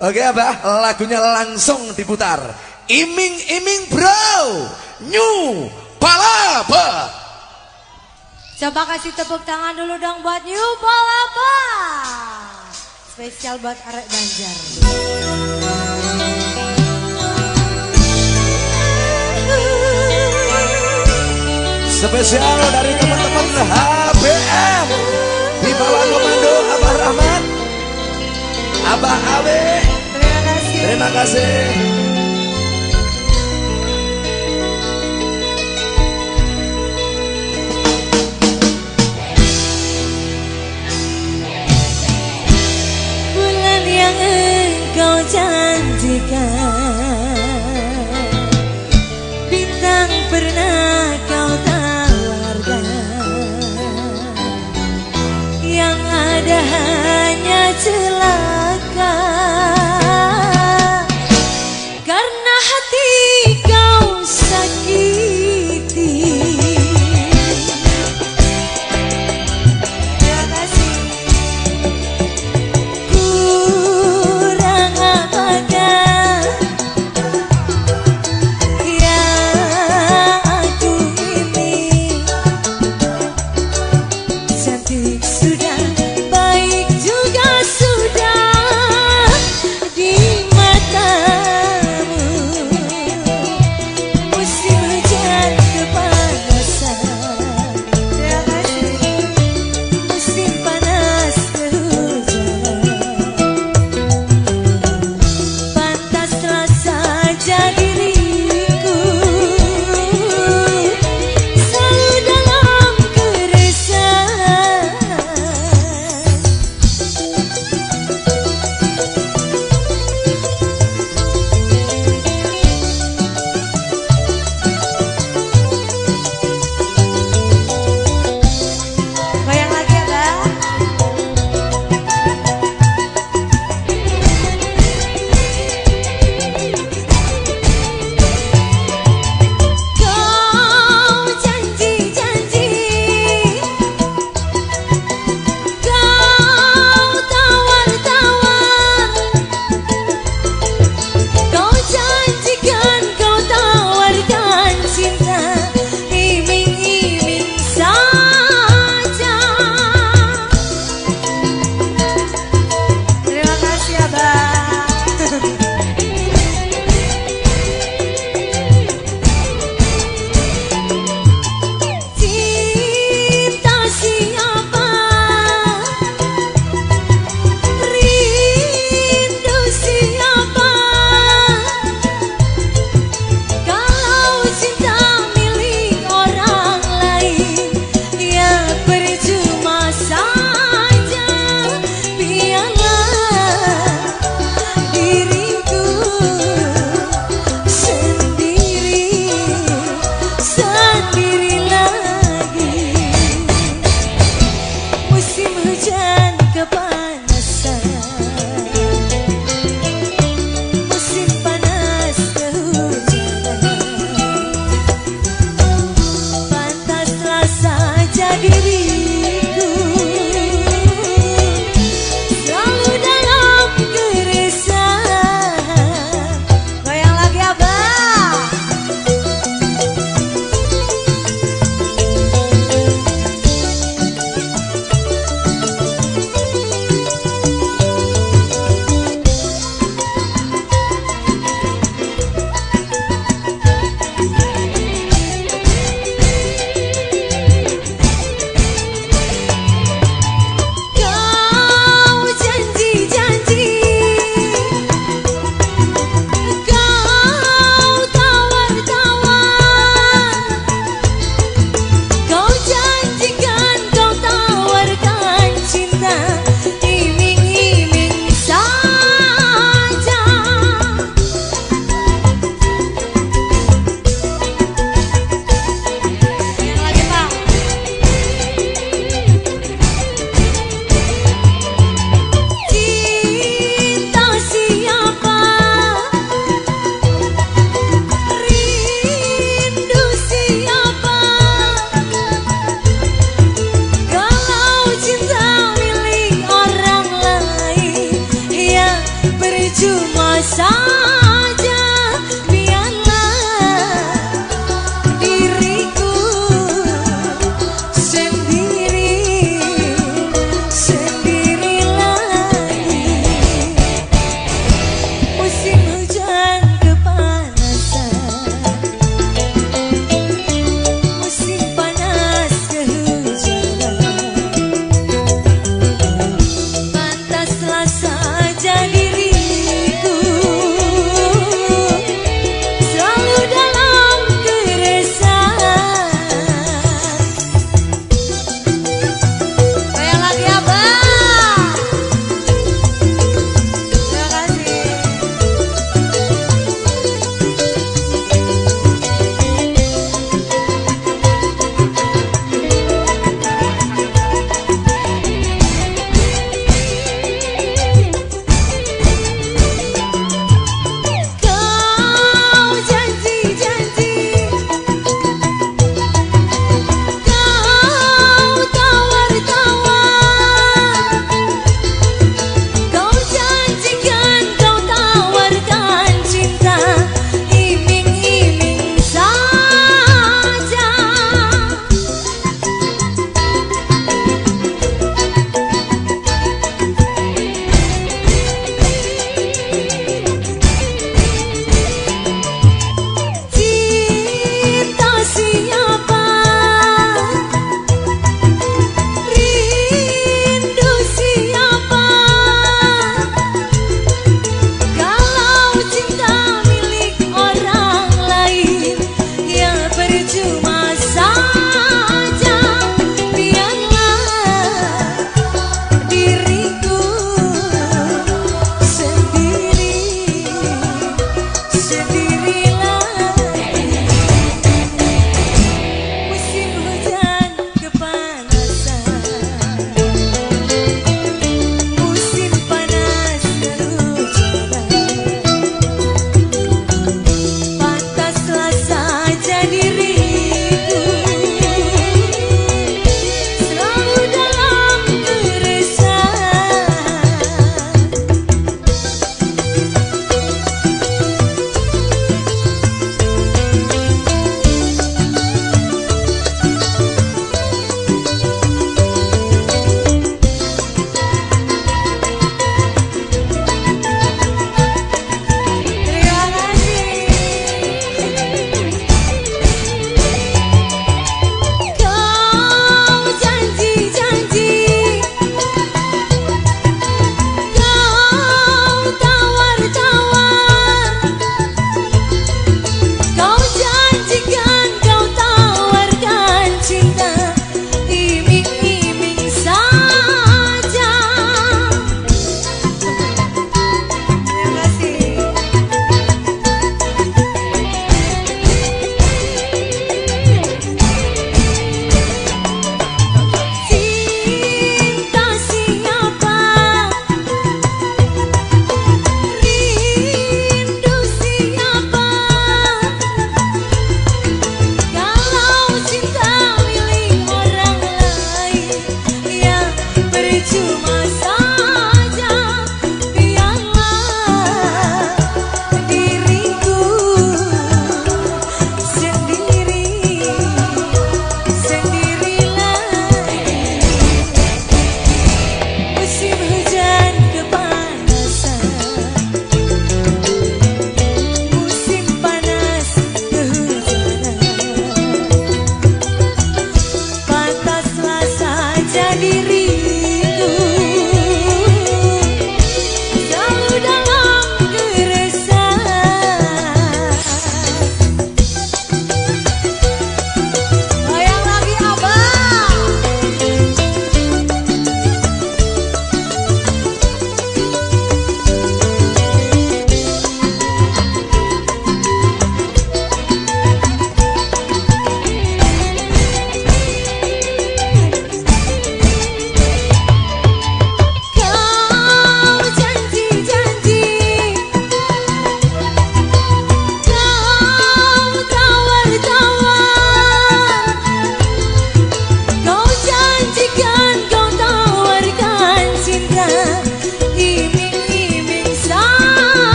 Oke apa? Lagunya langsung diputar. Iming-iming bro. New Palapa. Coba kasih tepuk tangan dulu dong buat New Palapa. Spesial buat Arek Banjar. Spesial dari teman-teman HBM di bawah komando Abah Rahmat, Abah. Terima kasih. Bulan yang engkau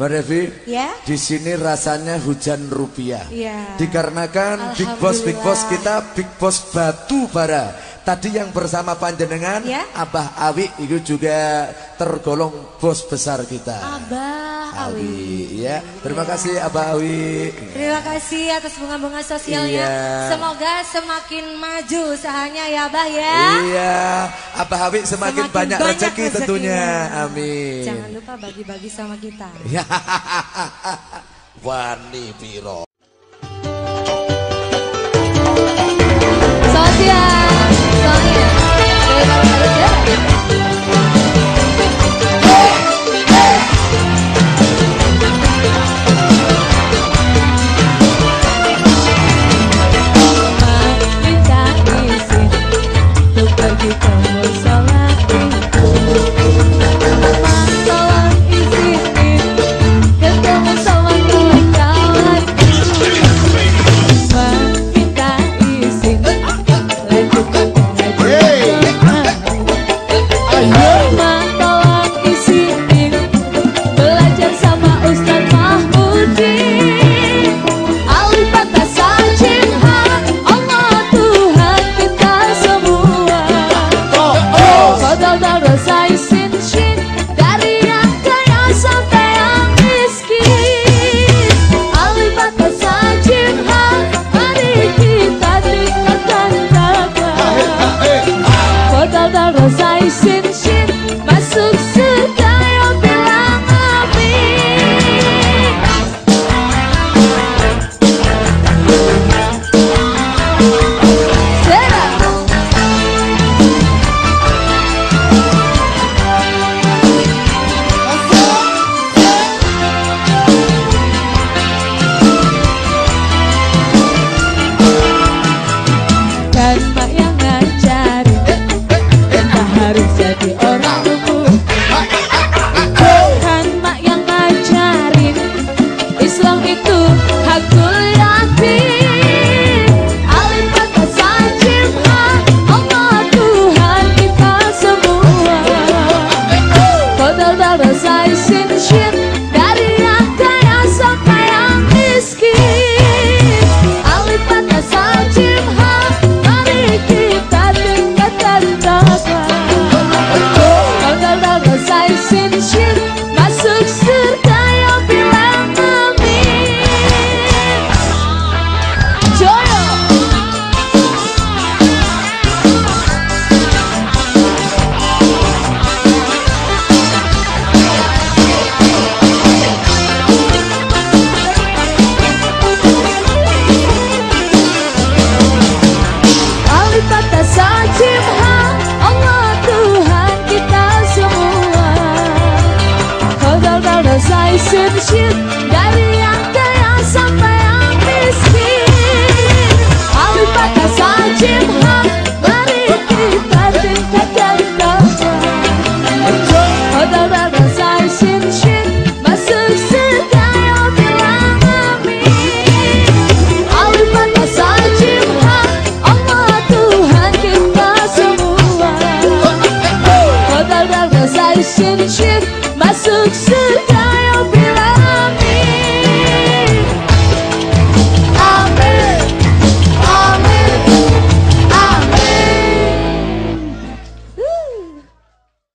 Mbak Devi, ya? di sini rasanya hujan rupiah. Ya. Dikarenakan Big Boss Big Boss kita Big Boss batu bara. Tadi yang bersama panjenengan ya? Abah Awi itu juga tergolong bos besar kita. Abah Awi, Awi ya. Terima ya. kasih Abah Awi. Terima kasih atas bunga-bunga sosialnya. Iya. Semoga semakin maju usahanya ya Abah ya. Iya, Abah Awi semakin, semakin banyak, banyak rezeki tentunya. Amin. Jangan lupa bagi-bagi sama kita. Wani piro